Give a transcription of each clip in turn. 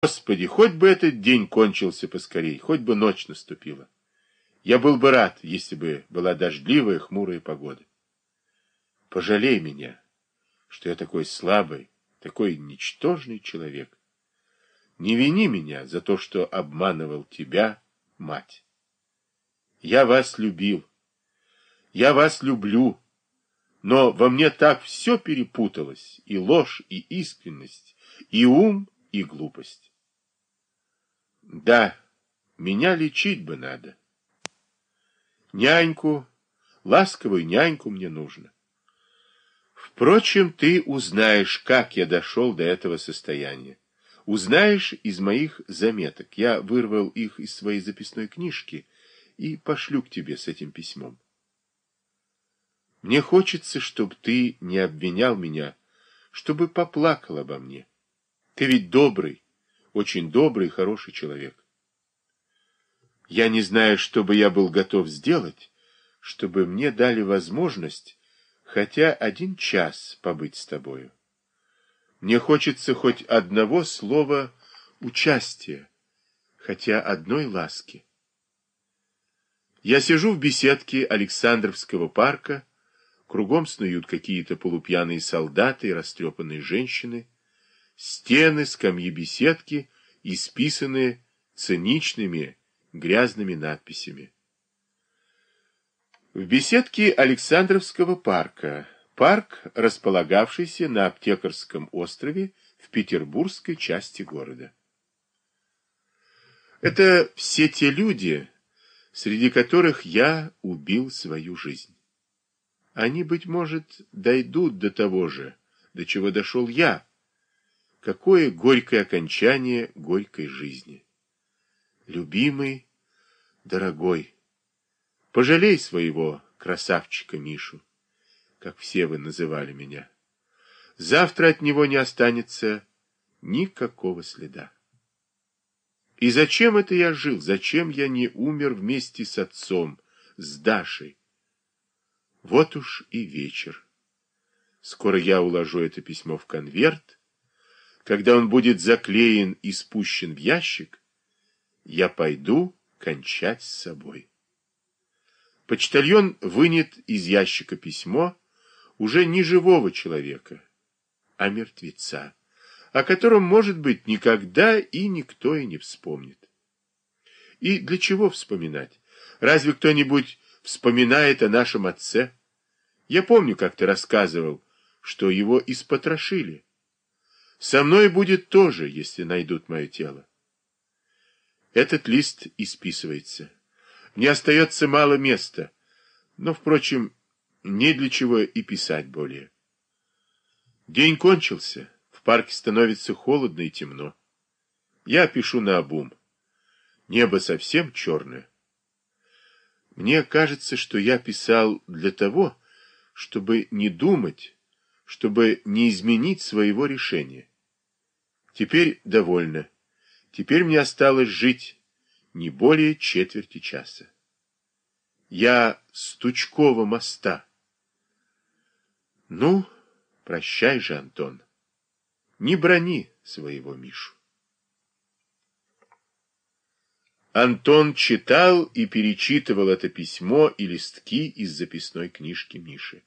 Господи, хоть бы этот день кончился поскорей, хоть бы ночь наступила. Я был бы рад, если бы была дождливая, хмурая погода. Пожалей меня, что я такой слабый, такой ничтожный человек. Не вини меня за то, что обманывал тебя, мать. Я вас любил. Я вас люблю. Но во мне так все перепуталось, и ложь, и искренность, и ум, и глупость. Да, меня лечить бы надо. Няньку, ласковую няньку мне нужно. Впрочем, ты узнаешь, как я дошел до этого состояния. Узнаешь из моих заметок. Я вырвал их из своей записной книжки и пошлю к тебе с этим письмом. Мне хочется, чтобы ты не обвинял меня, чтобы поплакал обо мне. Ты ведь добрый, очень добрый и хороший человек. Я не знаю, что бы я был готов сделать, чтобы мне дали возможность хотя один час побыть с тобою. Мне хочется хоть одного слова участия, хотя одной ласки. Я сижу в беседке Александровского парка, кругом снуют какие-то полупьяные солдаты и растрепанные женщины, стены, скамьи беседки исписаны циничными, грязными надписями. В беседке Александровского парка Парк, располагавшийся на Аптекарском острове в петербургской части города. Это все те люди, среди которых я убил свою жизнь. Они, быть может, дойдут до того же, до чего дошел я. Какое горькое окончание горькой жизни. Любимый, дорогой, пожалей своего красавчика Мишу как все вы называли меня. Завтра от него не останется никакого следа. И зачем это я жил? Зачем я не умер вместе с отцом, с Дашей? Вот уж и вечер. Скоро я уложу это письмо в конверт. Когда он будет заклеен и спущен в ящик, я пойду кончать с собой. Почтальон вынет из ящика письмо уже не живого человека, а мертвеца, о котором, может быть, никогда и никто и не вспомнит. И для чего вспоминать? Разве кто-нибудь вспоминает о нашем отце? Я помню, как ты рассказывал, что его испотрошили. Со мной будет тоже, если найдут мое тело. Этот лист исписывается. Мне остается мало места, но, впрочем, не для чего и писать более. День кончился, в парке становится холодно и темно. Я пишу на обум. Небо совсем черное. Мне кажется, что я писал для того, чтобы не думать, чтобы не изменить своего решения. Теперь довольно. Теперь мне осталось жить не более четверти часа. Я с Тучкова моста. Ну, прощай же, Антон. Не брони своего Мишу. Антон читал и перечитывал это письмо и листки из записной книжки Миши.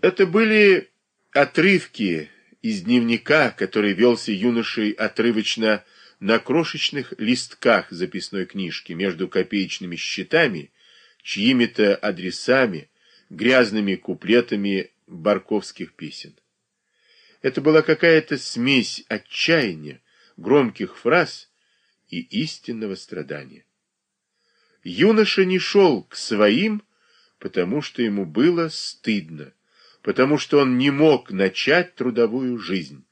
Это были отрывки из дневника, который велся юношей отрывочно на крошечных листках записной книжки между копеечными счетами, чьими-то адресами, грязными куплетами барковских песен. Это была какая-то смесь отчаяния, громких фраз и истинного страдания. Юноша не шел к своим, потому что ему было стыдно, потому что он не мог начать трудовую жизнь.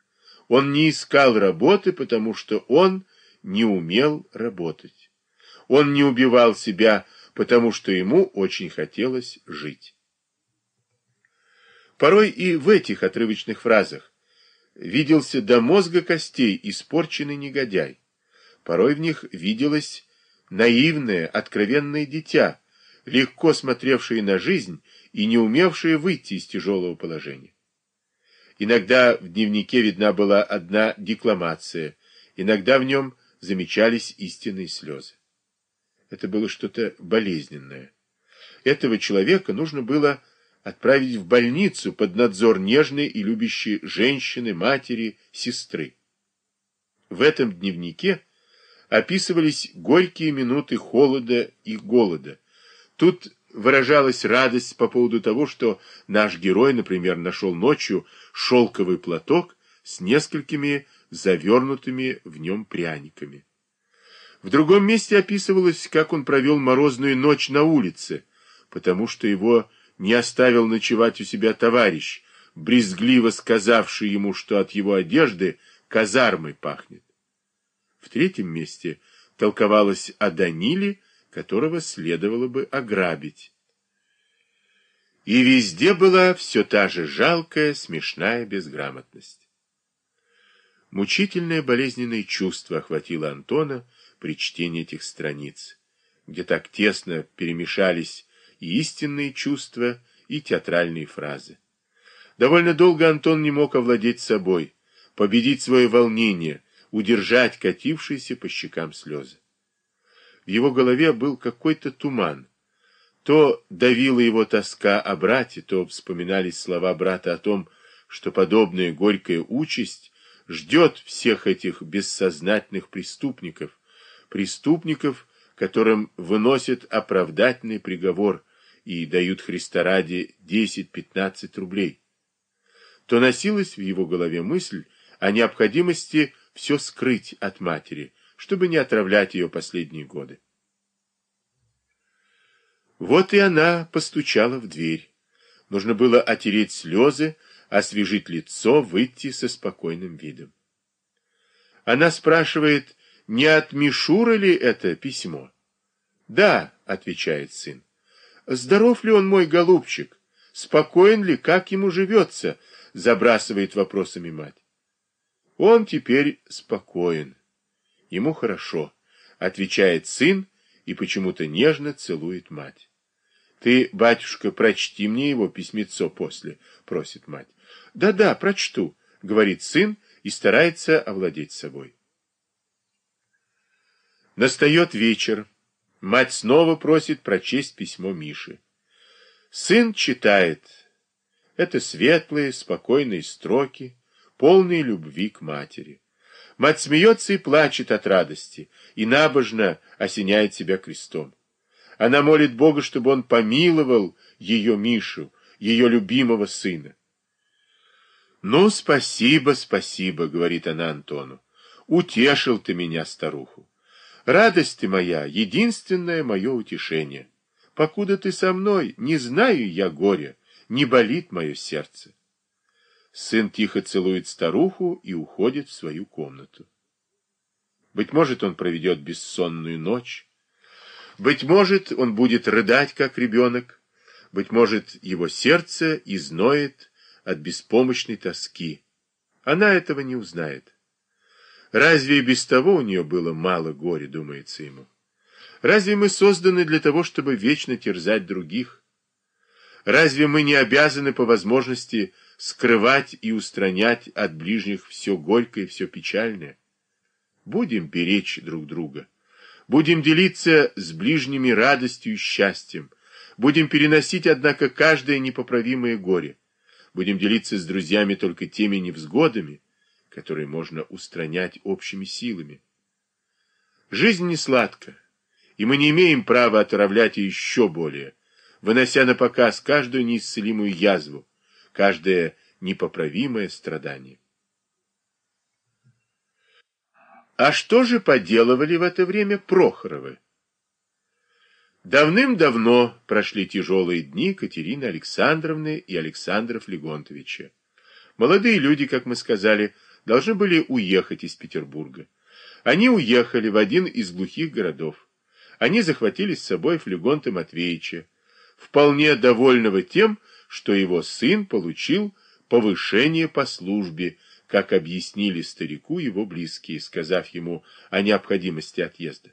Он не искал работы, потому что он не умел работать. Он не убивал себя, потому что ему очень хотелось жить. Порой и в этих отрывочных фразах виделся до мозга костей испорченный негодяй. Порой в них виделось наивное, откровенное дитя, легко смотревшее на жизнь и не умевшее выйти из тяжелого положения. Иногда в дневнике видна была одна декламация, Иногда в нем замечались истинные слезы. Это было что-то болезненное. Этого человека нужно было отправить в больницу под надзор нежной и любящей женщины, матери, сестры. В этом дневнике описывались горькие минуты холода и голода. Тут выражалась радость по поводу того, что наш герой, например, нашел ночью шелковый платок с несколькими завернутыми в нем пряниками. В другом месте описывалось, как он провел морозную ночь на улице, потому что его не оставил ночевать у себя товарищ, брезгливо сказавший ему, что от его одежды казармой пахнет. В третьем месте толковалось о Даниле, которого следовало бы ограбить. И везде была все та же жалкая, смешная безграмотность. Мучительное болезненное чувство охватило Антона при чтении этих страниц, где так тесно перемешались и истинные чувства, и театральные фразы. Довольно долго Антон не мог овладеть собой, победить свое волнение, удержать катившиеся по щекам слезы. В его голове был какой-то туман. То давила его тоска о брате, то вспоминались слова брата о том, что подобная горькая участь ждет всех этих бессознательных преступников, преступников, которым выносят оправдательный приговор и дают Христа ради 10-15 рублей. То носилась в его голове мысль о необходимости все скрыть от матери, чтобы не отравлять ее последние годы. Вот и она постучала в дверь. Нужно было отереть слезы, освежить лицо, выйти со спокойным видом. Она спрашивает, не от Мишура ли это письмо? Да, отвечает сын. Здоров ли он, мой голубчик? Спокоен ли, как ему живется? Забрасывает вопросами мать. Он теперь спокоен. Ему хорошо, отвечает сын и почему-то нежно целует мать. Ты, батюшка, прочти мне его письмецо после, просит мать. Да-да, прочту, говорит сын и старается овладеть собой. Настает вечер. Мать снова просит прочесть письмо Миши. Сын читает. Это светлые, спокойные строки, полные любви к матери. Мать смеется и плачет от радости, и набожно осеняет себя крестом. Она молит Бога, чтобы он помиловал ее Мишу, ее любимого сына. «Ну, спасибо, спасибо», — говорит она Антону. «Утешил ты меня, старуху. Радость ты моя, единственное мое утешение. Покуда ты со мной, не знаю я горя, не болит мое сердце. Сын тихо целует старуху и уходит в свою комнату. Быть может, он проведет бессонную ночь. Быть может, он будет рыдать, как ребенок. Быть может, его сердце изноет от беспомощной тоски. Она этого не узнает. Разве и без того у нее было мало горя, думается ему? Разве мы созданы для того, чтобы вечно терзать других? Разве мы не обязаны по возможности скрывать и устранять от ближних все горькое и все печальное? Будем беречь друг друга. Будем делиться с ближними радостью и счастьем. Будем переносить, однако, каждое непоправимое горе. Будем делиться с друзьями только теми невзгодами, которые можно устранять общими силами. Жизнь не сладка, и мы не имеем права отравлять ее еще более, вынося на показ каждую неисцелимую язву, каждое непоправимое страдание. А что же поделывали в это время Прохоровы? Давным-давно прошли тяжелые дни Катерины Александровны и Александра Флегонтовича. Молодые люди, как мы сказали, должны были уехать из Петербурга. Они уехали в один из глухих городов. Они захватили с собой Флегонта Матвеевича, вполне довольного тем, что его сын получил повышение по службе, как объяснили старику его близкие, сказав ему о необходимости отъезда.